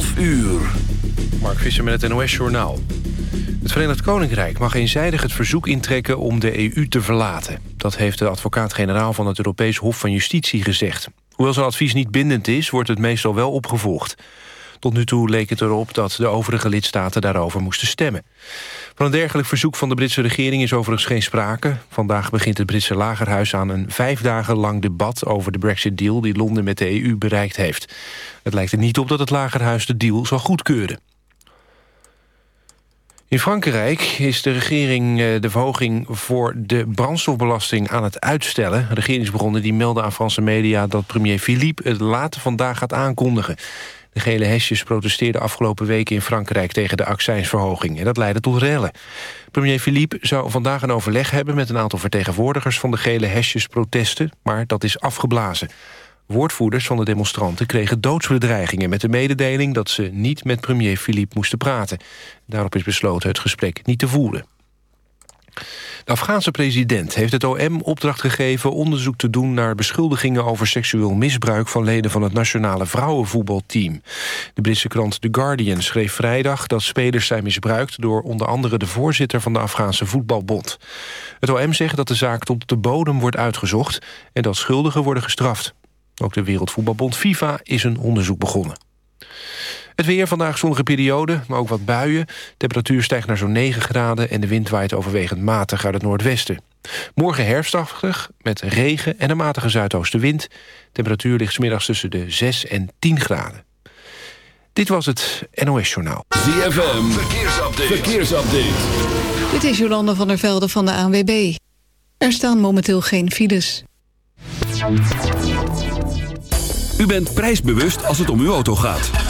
12 uur. Mark Visser met het NOS-journaal. Het Verenigd Koninkrijk mag eenzijdig het verzoek intrekken om de EU te verlaten. Dat heeft de advocaat-generaal van het Europees Hof van Justitie gezegd. Hoewel zijn advies niet bindend is, wordt het meestal wel opgevolgd. Tot nu toe leek het erop dat de overige lidstaten daarover moesten stemmen. Van een dergelijk verzoek van de Britse regering is overigens geen sprake. Vandaag begint het Britse lagerhuis aan een vijf dagen lang debat... over de Brexit-deal die Londen met de EU bereikt heeft. Het lijkt er niet op dat het lagerhuis de deal zal goedkeuren. In Frankrijk is de regering eh, de verhoging voor de brandstofbelasting aan het uitstellen. Regeringsbronnen die melden aan Franse media dat premier Philippe het later vandaag gaat aankondigen. De gele hesjes protesteerden afgelopen weken in Frankrijk tegen de accijnsverhoging. En dat leidde tot rellen. Premier Philippe zou vandaag een overleg hebben met een aantal vertegenwoordigers van de gele hesjes protesten, maar dat is afgeblazen. Woordvoerders van de demonstranten kregen doodsbedreigingen... met de mededeling dat ze niet met premier Philippe moesten praten. Daarop is besloten het gesprek niet te voeren. De Afghaanse president heeft het OM opdracht gegeven... onderzoek te doen naar beschuldigingen over seksueel misbruik... van leden van het nationale vrouwenvoetbalteam. De Britse krant The Guardian schreef vrijdag dat spelers zijn misbruikt... door onder andere de voorzitter van de Afghaanse voetbalbond. Het OM zegt dat de zaak tot de bodem wordt uitgezocht... en dat schuldigen worden gestraft. Ook de Wereldvoetbalbond FIFA is een onderzoek begonnen. Het weer vandaag zonnige periode, maar ook wat buien. Temperatuur stijgt naar zo'n 9 graden... en de wind waait overwegend matig uit het noordwesten. Morgen herfstachtig, met regen en een matige zuidoostenwind. Temperatuur ligt smiddags tussen de 6 en 10 graden. Dit was het NOS Journaal. ZFM, verkeersupdate. verkeersupdate. Dit is Jolanda van der Velde van de ANWB. Er staan momenteel geen files. U bent prijsbewust als het om uw auto gaat.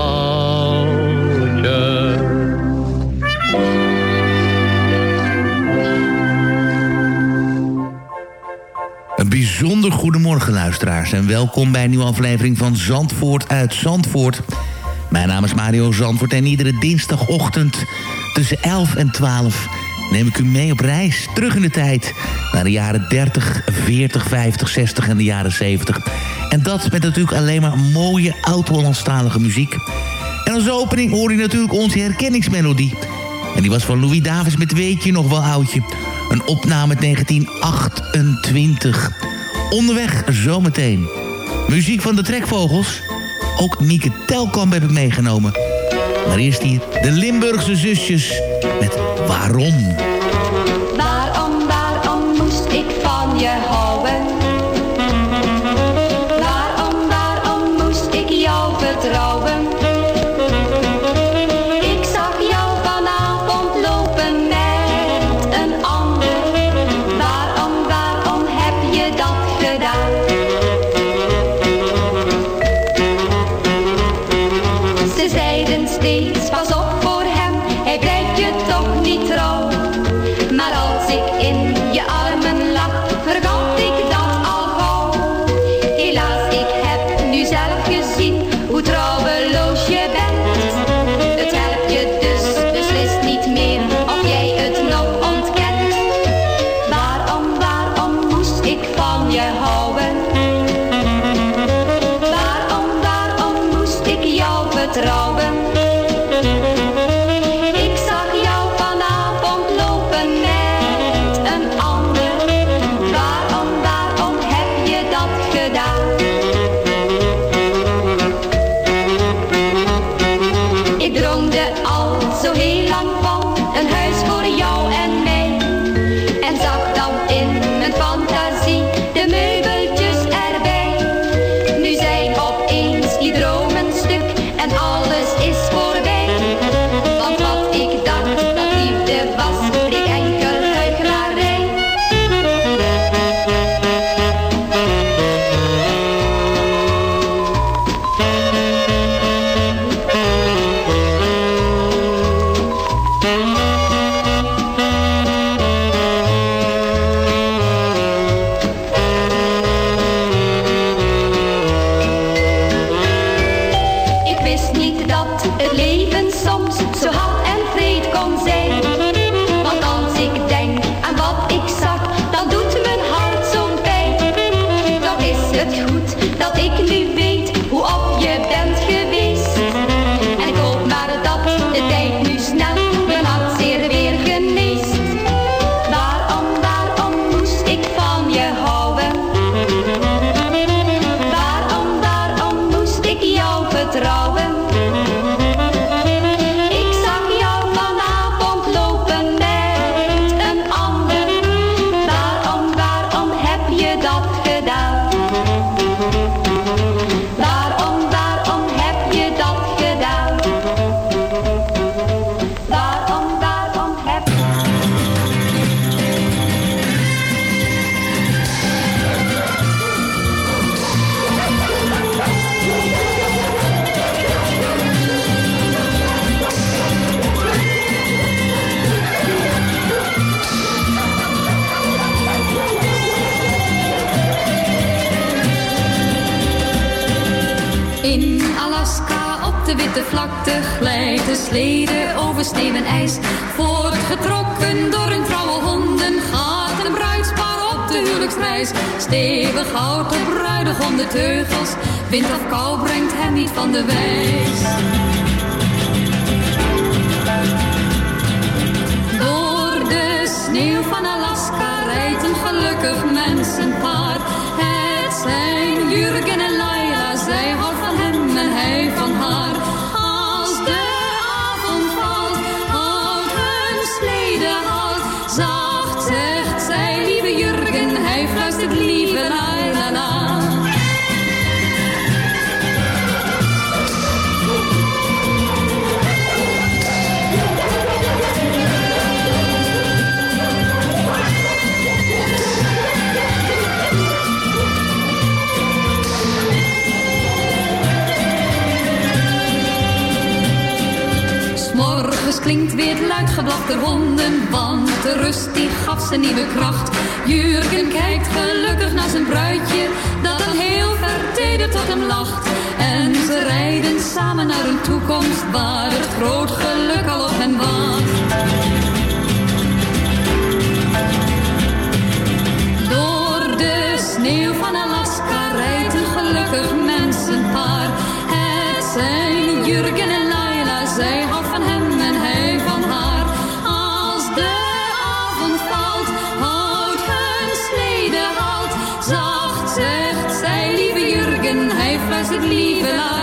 Bijzonder goedemorgen luisteraars en welkom bij een nieuwe aflevering van Zandvoort uit Zandvoort. Mijn naam is Mario Zandvoort en iedere dinsdagochtend tussen 11 en 12 neem ik u mee op reis terug in de tijd naar de jaren 30, 40, 50, 60 en de jaren 70. En dat met natuurlijk alleen maar mooie oud-Hollandstalige muziek. En als opening hoor je natuurlijk onze herkenningsmelodie. En die was van Louis Davis met Weet je nog wel oudje. Een opname uit 1928. Onderweg zometeen. Muziek van de Trekvogels. Ook Mieke Telkamp heb ik meegenomen. Maar eerst hier de Limburgse zusjes met Waarom. Waarom, waarom moest ik van je houden? Glijdt de slede over sneeuw en ijs. Voortgetrokken door hun trouwe honden gaat een bruidspaar op de huwelijksreis. Stevig houdt de bruidegom de teugels, wind of kou brengt hem niet van de wijs. Door de sneeuw van Alaska rijdt een gelukkig mensenpaar. Het zijn Jurgen en Laila, zij houdt van hem en hij van haar. Klinkt weer luid geblaf der honden, want de rust die gaf ze nieuwe kracht. Jurgen kijkt gelukkig naar zijn bruidje, dat dan heel vertederd tot hem lacht. En ze rijden samen naar een toekomst waar het groot geluk al op hen wacht. Door de sneeuw van Alaska rijdt een gelukkig mensenpaar. Het zijn Jurgen lieve Laila.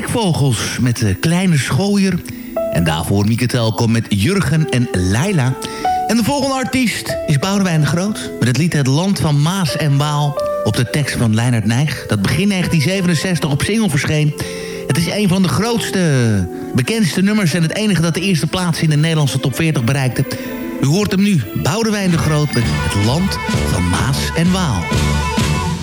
Trekvogels met de Kleine Schooier. En daarvoor Mieke Telkom met Jurgen en Leila. En de volgende artiest is Boudewijn de Groot. Met het lied Het Land van Maas en Waal. Op de tekst van Leonard Nijg. Dat begin 1967 op single verscheen. Het is een van de grootste, bekendste nummers... en het enige dat de eerste plaats in de Nederlandse top 40 bereikte. U hoort hem nu, Boudewijn de Groot... met Het Land van Maas en Waal.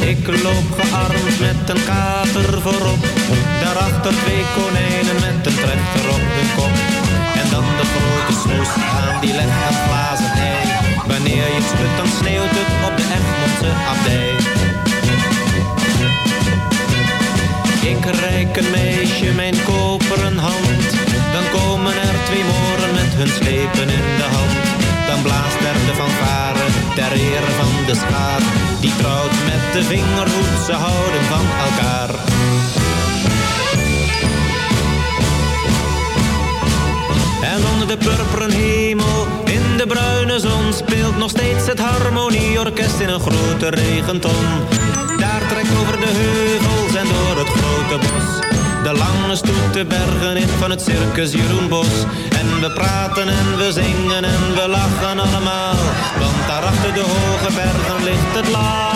Ik loop gearmd met een kater voorop. Daarachter twee konijnen met een trechter op de kop. En dan de grote snoes aan die legt een glazen ei. Wanneer je schudt, dan sneeuwt het op de Egmondse abdij. Ik reik een meisje mijn koperen hand. Dan komen er twee moren met hun slepen in de hand. Dan blaast er de fanfare ter ere van de schaar. Die trouwt met de vingerhoed, ze houden van elkaar. En onder de purperen hemel, in de bruine zon Speelt nog steeds het harmonieorkest in een grote regenton Daar trekt over de heuvels en door het grote bos De lange stoet de bergen in van het circus Jeroen Bos En we praten en we zingen en we lachen allemaal Want daarachter de hoge bergen ligt het land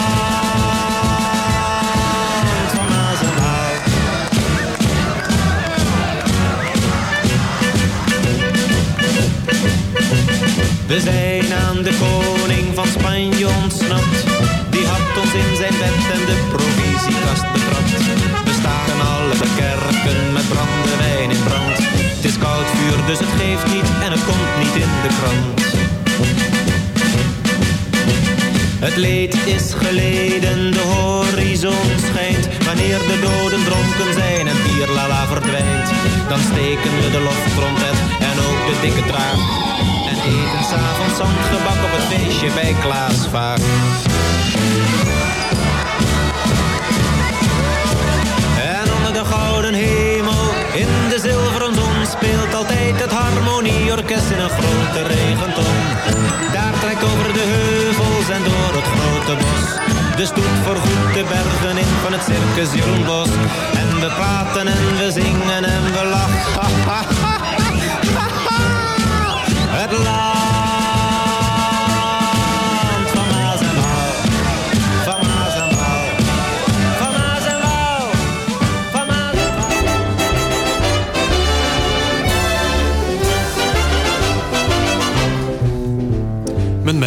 van. We zijn aan de koning van Spanje ontsnapt. In zijn bed en de provisiekast betrapt. We staken alle kerken met brandewijn in brand. Het is koud vuur, dus het geeft niet en het komt niet in de krant. Het leed is geleden, de horizon schijnt. Wanneer de doden dronken zijn en Pierlala verdwijnt. Dan steken we de loftrompet en ook de dikke draak. En eten s'avonds zandgebak op het feestje bij Klaas Vaak. In de zilveren zon Speelt altijd het harmonieorkest in een grote regenton. Daar trekt over de heuvels en door het grote bos De stoet voorgoed de bergen in van het circus En we praten en we zingen en we lachen. Het land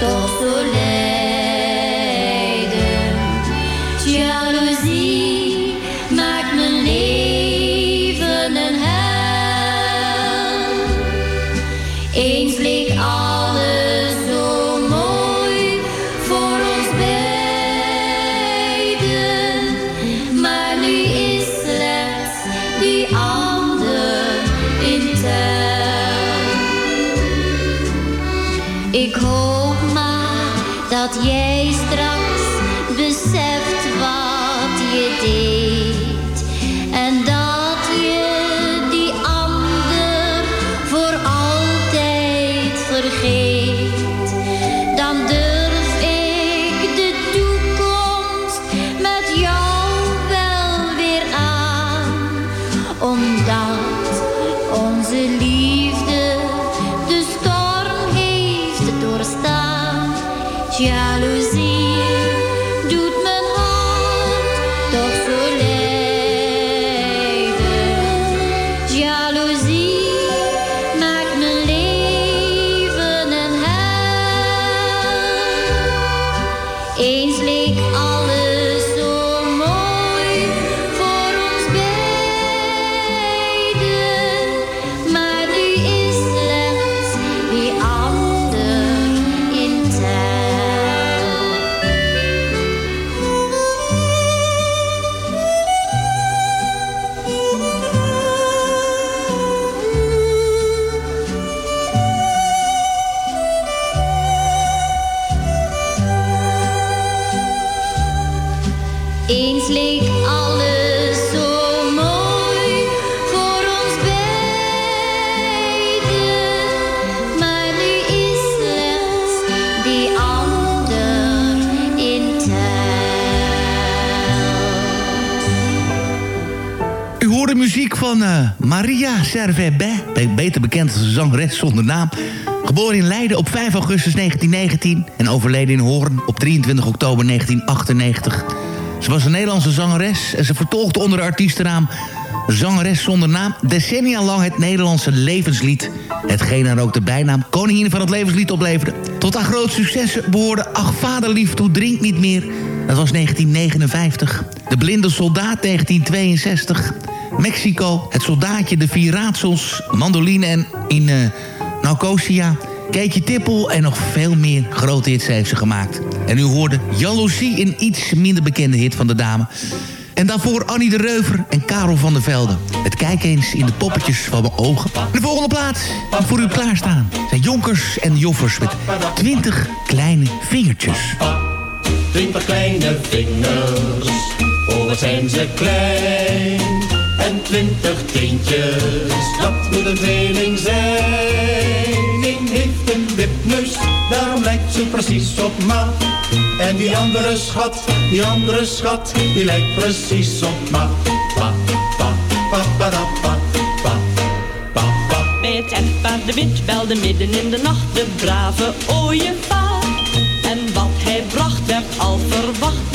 hart toch eh, Maria Servet-Bey, be- beter bekend als zangeres zonder naam. Geboren in Leiden op 5 augustus 1919 en overleden in Hoorn op 23 oktober 1998. Ze was een Nederlandse zangeres en ze vertolkte onder de artiestennaam Zangeres zonder naam decennia lang het Nederlandse levenslied. Hetgeen haar ook de bijnaam Koningin van het Levenslied opleverde. Tot haar groot successen behoorde Ach vaderlief, toe drink niet meer. Dat was 1959. De Blinde Soldaat 1962. Mexico, Het Soldaatje, De Vier Raadsels, Mandoline en in eh Naucosia... Keetje Tippel en nog veel meer grote hits heeft ze gemaakt. En u hoorde Jaloezie, een iets minder bekende hit van de dame. En daarvoor Annie de Reuver en Karel van der Velde. Het kijk eens in de poppetjes van mijn ogen. De volgende plaats voor u klaarstaan zijn Jonkers en Joffers met 20 kleine vingertjes. Twintig kleine vingers, oh wat zijn ze klein. En twintig teentjes, dat moet een tweeling zijn. Eén heeft een wipneus, daarom lijkt ze precies op ma. En die andere schat, die andere schat, die lijkt precies op ma. Pa, pa, pa, pa, da, pa, pa, pa, pa. Bij het echtpaar de wit belde midden in de nacht de brave ooievaar. En wat hij bracht werd al verwacht,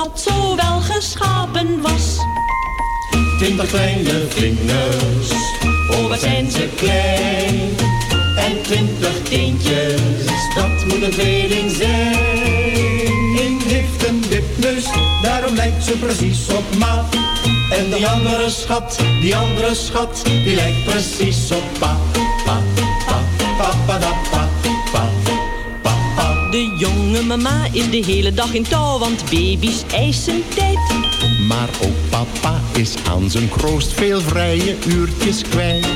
kinderschat zo wel geschapen was. Twintig kleine vingers, oh wat zijn ze klein. En twintig teentjes, dat moet een tweeling zijn. Eén heeft een wipneus, daarom lijkt ze precies op ma. En die andere schat, die andere schat, die lijkt precies op pa, jonge mama is de hele dag in touw, want baby's eisen tijd. Maar ook papa is aan zijn kroost veel vrije uurtjes kwijt.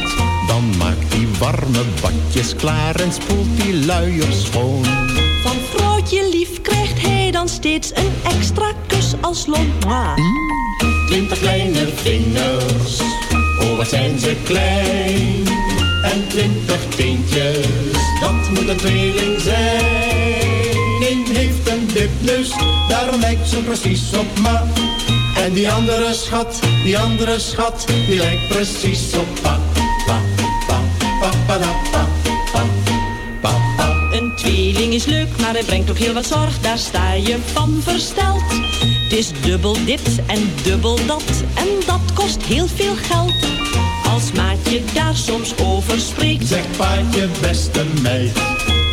Dan maakt hij warme badjes klaar en spoelt die luiers schoon. Van vrouwtje lief krijgt hij dan steeds een extra kus als lont. Twintig kleine vingers, oh wat zijn ze klein. En twintig teentjes, dat moet een tweeling zijn. Wipneus, daarom lijkt ze precies op ma. En die andere schat, die andere schat, die lijkt precies op pa. Pa, pa, pa, pa, da, pa, pa, pa, pa. Een tweeling is leuk, maar hij brengt ook heel wat zorg, daar sta je van versteld. Het is dubbel dit en dubbel dat, en dat kost heel veel geld. Als maatje daar soms over spreekt, Zeg paatje, beste meid,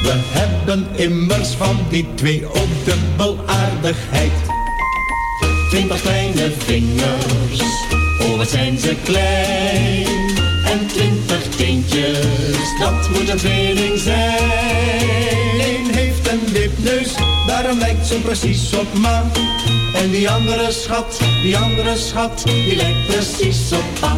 we hebben immers van die twee ook dubbel aardigheid. Twintig kleine vingers, oh wat zijn ze klein. En twintig teentjes, dat moet een tweeling zijn. Eén heeft een wipneus, daarom lijkt ze precies op ma. En die andere schat, die andere schat, die lijkt precies op pa.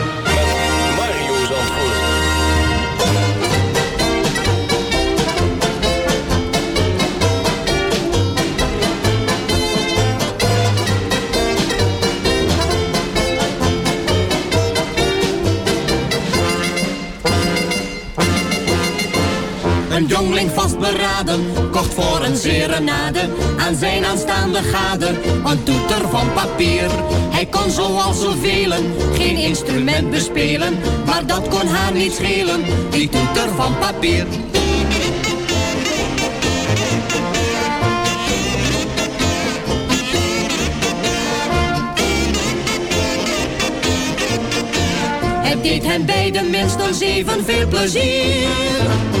kocht voor een serenade aan zijn aanstaande gade een toeter van papier. Hij kon zoals zoveel geen instrument bespelen, maar dat kon haar niet schelen, die toeter van papier. Het deed hen beiden minstens even veel plezier.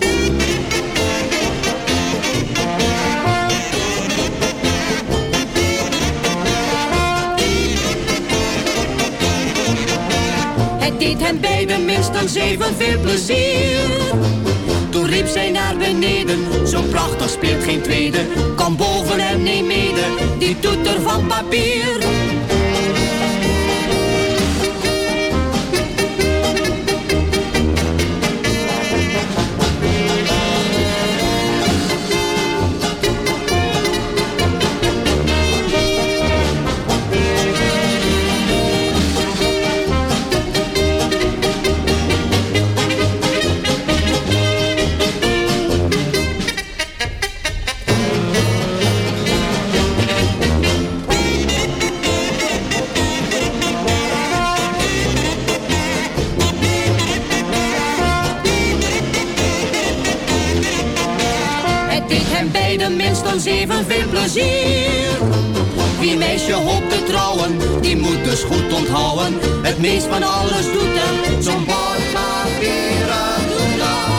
Deed hen beiden minstens even veel plezier. Toen riep zij naar beneden, zo prachtig speelt geen tweede. Kom boven en neem mede, die toeter van papier. Beiden minstens evenveel plezier. Wie meisje hoopt te trouwen, die moet dus goed onthouden. Het meest van alles doet hem zo'n bordpapieren doener.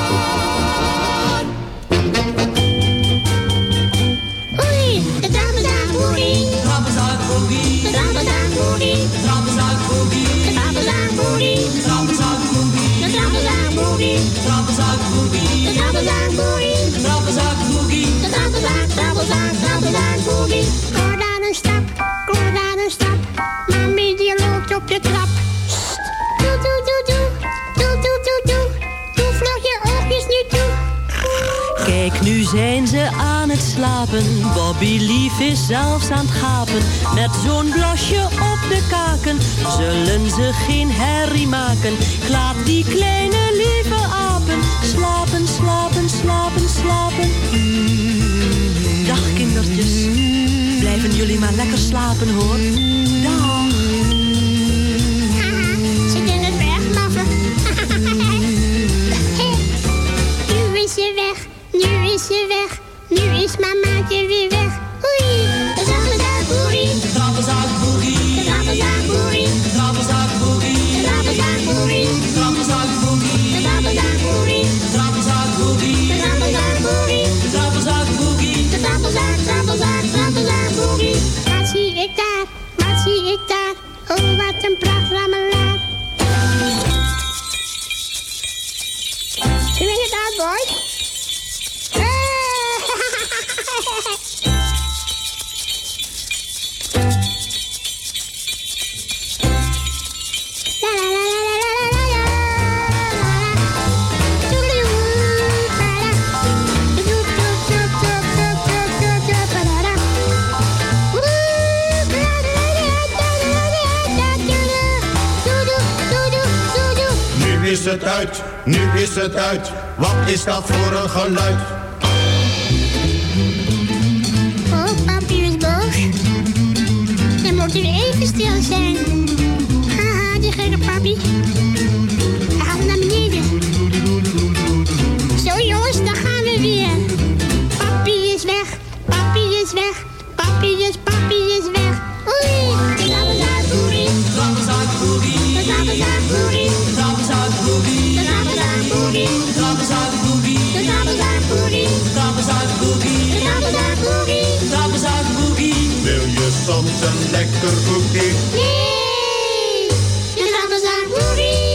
Oei, de trappenzakboerie. Trappenzakboerie. De trappenzakboerie. Trappenzakboerie. De trappenzakboerie. Trappenzakboerie. De trappenzakboerie. Trappenzakboerie. De trappenzakboerie. Trappenzakboerie. De trappenzak, trappenzak, trappenzakboerie. Kom daar een stap, kom daar een stap. Mami die loopt op de trap. Doe, doe, doe, doe. Doe, doe, doe, doe. Doe vlug je oogjes niet toe. Kijk, nu zijn ze aan het slapen. Bobby Lief is zelfs aan het gapen. Met zo'n blasje op de kaken zullen ze geen herrie maken. Ik laat die kleine lieve apen slapen, slapen, slapen, slapen. Maar lekker slapen hoor. Dag. Ze kunnen weglaffen. nu is ze weg, nu is ze weg. Nu is mamaatje weer weg. Het uit, nu is het uit. Wat is dat voor een geluid? Oh, papi is boos. Dan moet u even stil zijn. Haha, die gekke papi. Hij gaat naar beneden. Zo jongens, daar gaan we weer. Een lekker koekje? Nee, de trappenzakboerie.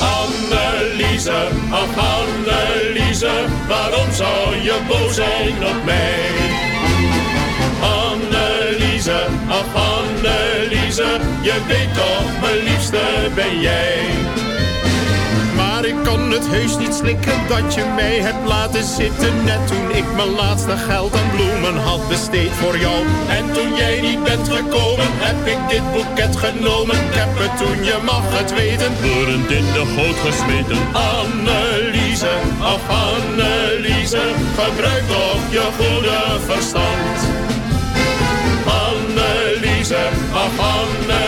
Anneliese, ach Anneliese, waarom zou je boos zijn op mij? Anneliese, ach Anneliese, je je weet toch, mijn ben jij. Maar ik kon het heus niet slikken dat je mij hebt laten zitten. Net toen ik mijn laatste geld aan bloemen had besteed voor jou. En toen jij niet bent gekomen, heb ik dit boeket genomen. Ik heb het toen, je mag het weten, bloedend in de goot gesmeten. Anneliese, ach Anneliese, gebruik toch je goede verstand. Anneliese, ach Anneliese,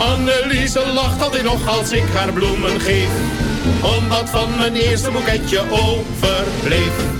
Anneliese lacht altijd nog als ik haar bloemen geef omdat van mijn eerste boeketje overbleef.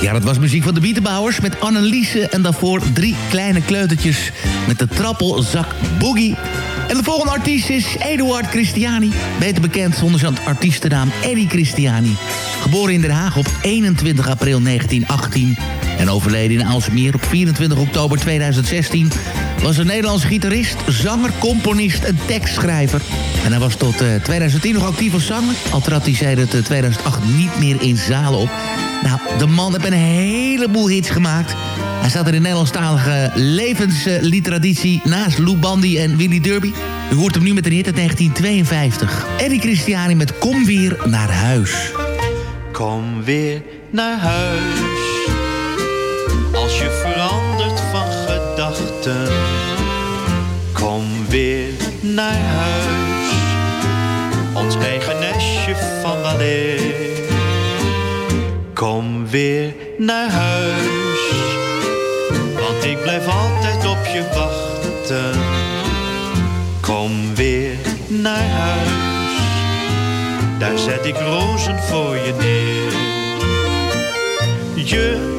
Ja, dat was muziek van de Bietenbouwers met Anneliese... en daarvoor drie kleine kleutertjes met de trappelzak Boogie. En de volgende artiest is Eduard Christiani. Beter bekend onder zijn artiestennaam Eddie Christiani. Geboren in Den Haag op 21 april 1918... en overleden in Aalsmeer op 24 oktober 2016... was een Nederlands gitarist, zanger, componist en tekstschrijver. En hij was tot eh, 2010 nog actief als zanger. Al trad hij sedert eh, 2008 niet meer in zalen op... Nou, de man heeft een heleboel hits gemaakt. Hij staat er in Nederlandstalige levensliteraditie naast Lou Bandy en Willy Derby. U hoort hem nu met een hit uit 1952. Eddie Christiani met Kom weer naar huis. Kom weer naar huis. Als je verandert van gedachten. Kom weer naar huis. Ons eigen nestje van weleer. Kom weer naar huis. Want ik blijf altijd op je wachten. Kom weer naar huis. Daar zet ik rozen voor je neer. Je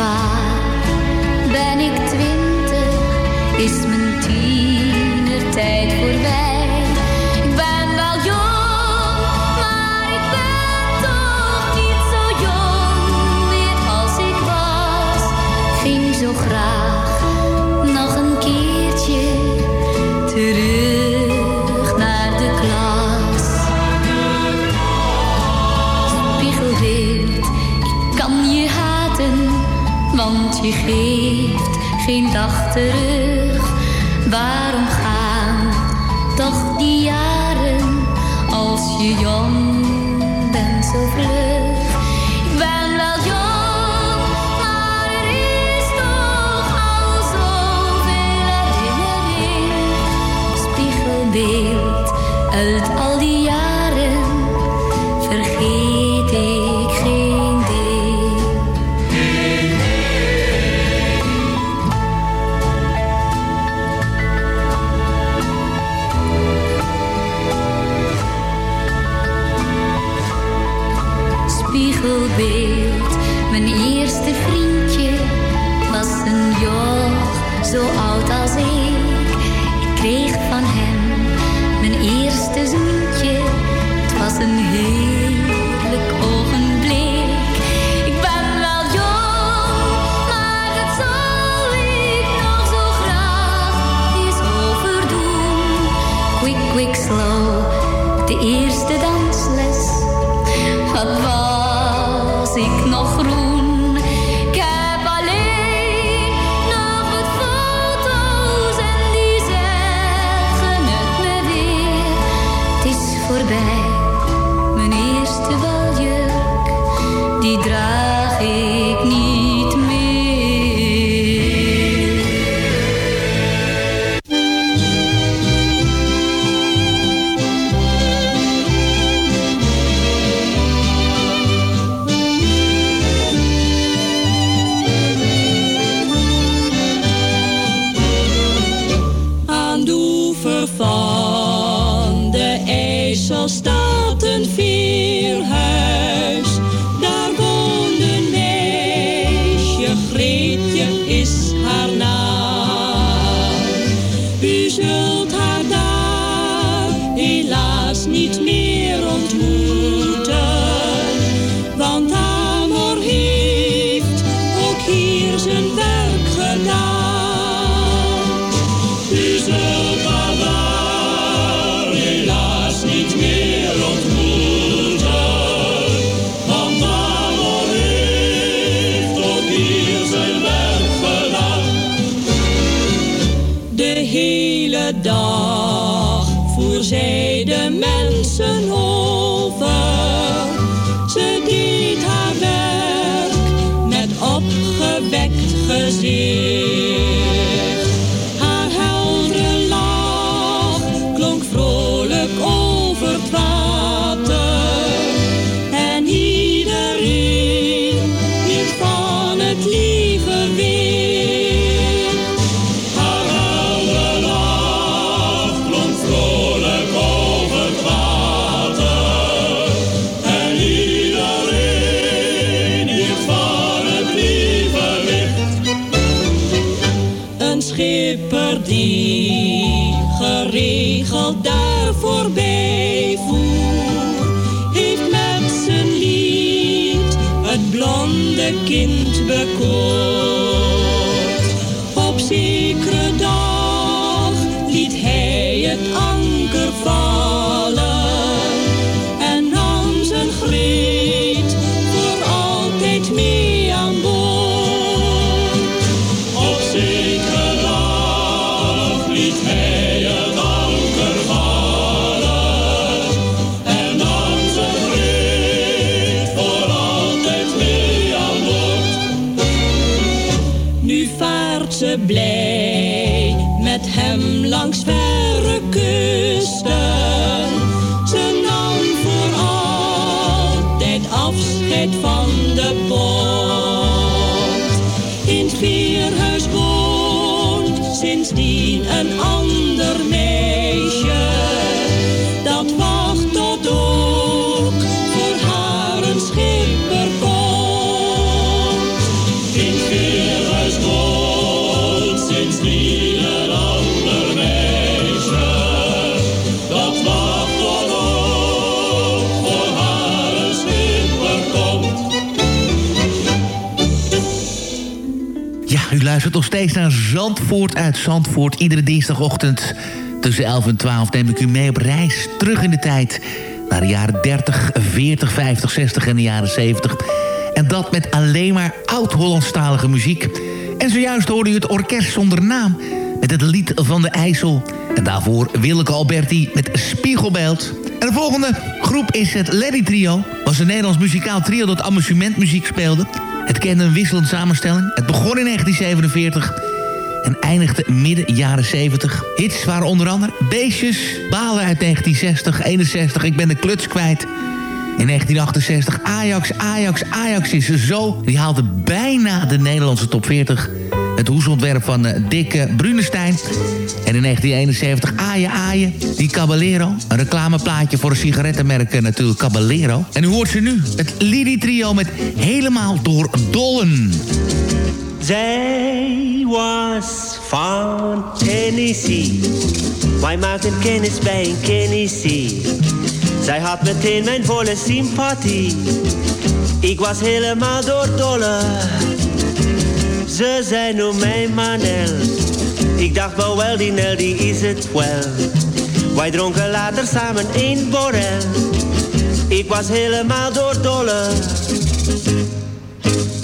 Is geen het anker vallen luistert nog steeds naar Zandvoort uit Zandvoort. Iedere dinsdagochtend tussen 11 en 12 neem ik u mee op reis terug in de tijd. Naar de jaren 30, 40, 50, 60 en de jaren 70. En dat met alleen maar oud-Hollandstalige muziek. En zojuist hoorde u het orkest zonder naam met het lied van de IJssel. En daarvoor Willeke Alberti met Spiegelbeeld. En de volgende groep is het Lady Trio. was een Nederlands muzikaal trio dat amusementmuziek speelde. Het kende een wisselende samenstelling. Het begon in 1947 en eindigde midden jaren 70. Hits waren onder andere Beestjes, Balen uit 1960, 61, Ik ben de kluts kwijt. In 1968 Ajax, Ajax, Ajax is zo. Die haalde bijna de Nederlandse top 40. Het hoesontwerp van uh, Dick uh, Brunestein. En in 1971 Aaien Aaien, die Caballero. Een reclameplaatje voor een sigarettenmerk uh, natuurlijk Caballero. En u hoort ze nu, het Lady Trio met Helemaal door Dollen. Zij was van Tennessee. Wij maakten kennis bij een Tennessee. Zij had meteen mijn volle sympathie. Ik was helemaal doordolle. Ze zei noem mij Manel. Ik dacht wel wel, die Nel die is het wel. Wij dronken later samen een borrel. Ik was helemaal doordolle.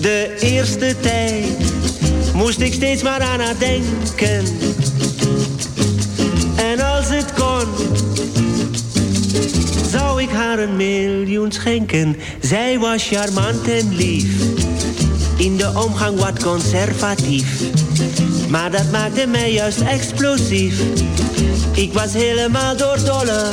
De eerste tijd moest ik steeds maar aan haar denken. En als het kon, zou ik haar een miljoen schenken. Zij was charmant en lief, in de omgang wat conservatief. Maar dat maakte mij juist explosief. Ik was helemaal doordolle.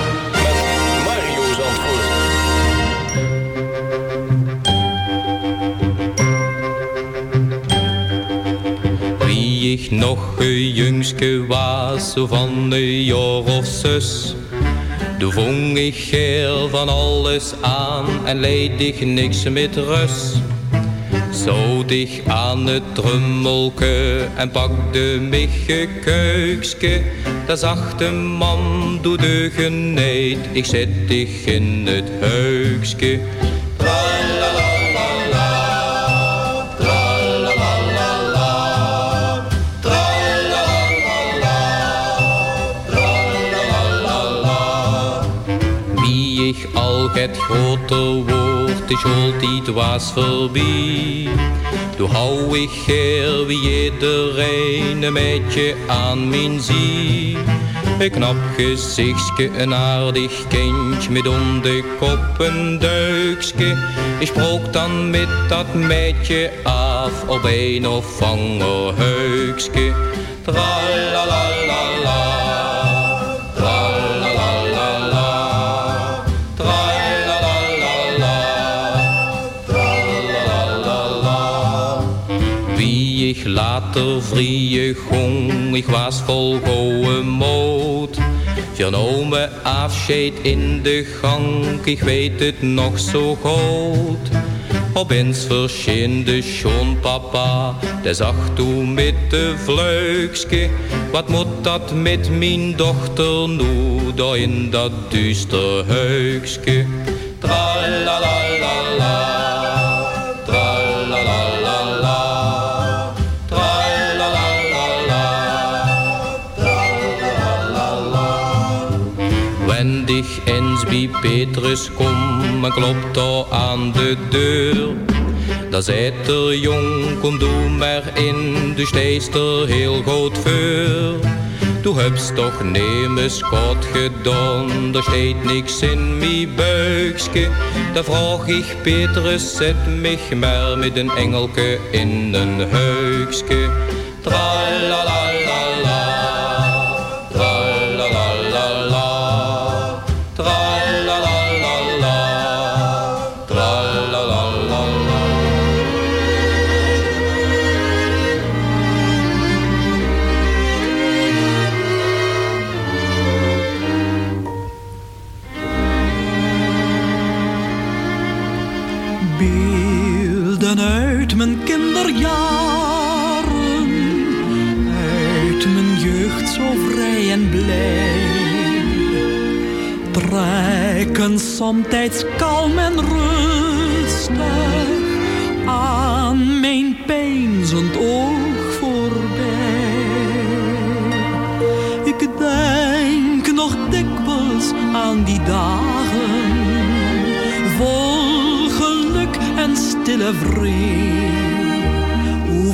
Ik nog een jongske was, zo van een jaar of zes. Toen vong ik geel van alles aan en leed ik niks met rust. Zo dicht aan het drummelke en pakte mich keukske. Zag de man doe de geneed, ik zet dich in het heukske. Het groter woord, is altijd was voorbij. Toen hou ik heel wie iedereen een beetje aan mijn zie. Een knap gezichtje, een aardig kindje met om de kop een duikske. Ik sprook dan met dat meidje af op een of ander. Tralalalala. Vrije gong, ik was vol goeie moed. Genomen afscheid in de gang, ik weet het nog zo goed. Opeens verscheen de schoonpapa, die zag toen met de vleugske. Wat moet dat met mijn dochter nu, daar in dat duister heukske? Tralalalala, eens Petrus kom en klopt daar aan de deur. Dan zei er jong, kom doe maar in, du steest er heel goed voor. Du hebt toch nemes kot gedaan, er steekt niks in mijn buikske. Dan vraag ik Petrus, zet mich maar met een engelke in een heukske. Tralalalala, en blij. Trekken somtijds kalm en rustig aan mijn peinzend oog voorbij. Ik denk nog dikwijls aan die dagen vol geluk en stille vrede. Hoe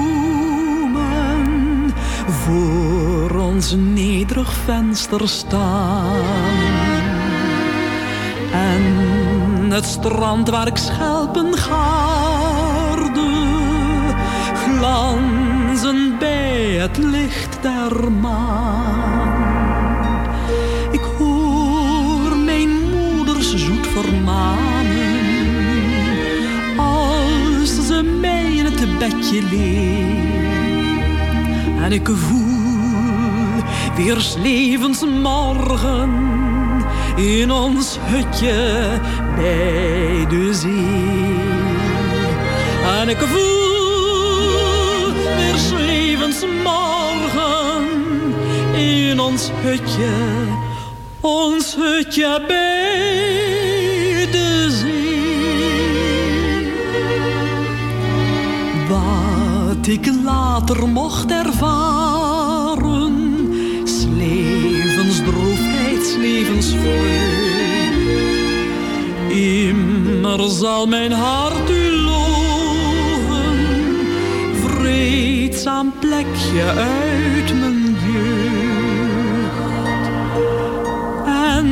ons nederig venster staan. En het strand waar ik schelpen gaarde, glanzen bij het licht der maan. Ik hoor mijn moeders zoet vermanen, als ze mij in het bedje leert. En ik voel weer 's levens morgen in ons hutje bij de zee. En ik voel weer 's levens morgen in ons hutje, ons hutje bij de zee. Wat ik later mocht ervaren, Immer zal mijn hart u loven, vreedzaam plekje uit mijn jeugd. En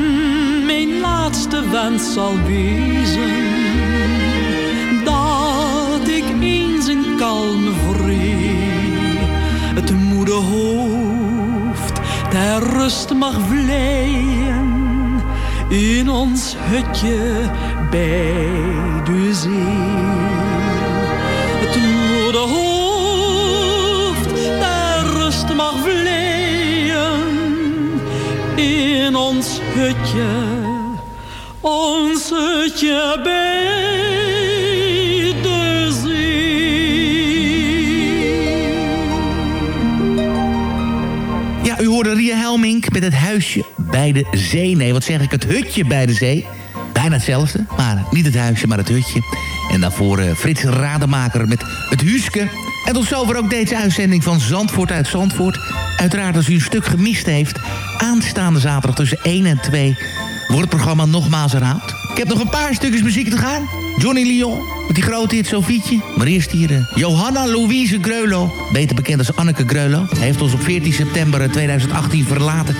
mijn laatste wens zal wezen dat ik eens in kalme vrede het moede hoofd ter rust mag vleien in ons hutje bij de zee. Het moede hoofd ter rust mag vleien in ons hutje, ons hutje bij hoorde Ria Helmink met het huisje bij de zee. Nee, wat zeg ik, het hutje bij de zee. Bijna hetzelfde, maar niet het huisje, maar het hutje. En daarvoor uh, Frits Rademaker met het Huske. En tot zover ook deze uitzending van Zandvoort uit Zandvoort. Uiteraard als u een stuk gemist heeft... aanstaande zaterdag tussen 1 en 2 wordt het programma nogmaals herhaald. Ik heb nog een paar stukjes muziek te gaan. Johnny Lyon, met die grote hit Sofietje. Maar eerst hier uh, Johanna Louise Greulo. Beter bekend als Anneke Greulo. Heeft ons op 14 september 2018 verlaten.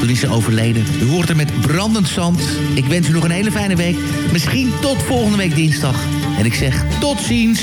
Toen is ze overleden. U hoort er met brandend zand. Ik wens u nog een hele fijne week. Misschien tot volgende week dinsdag. En ik zeg tot ziens.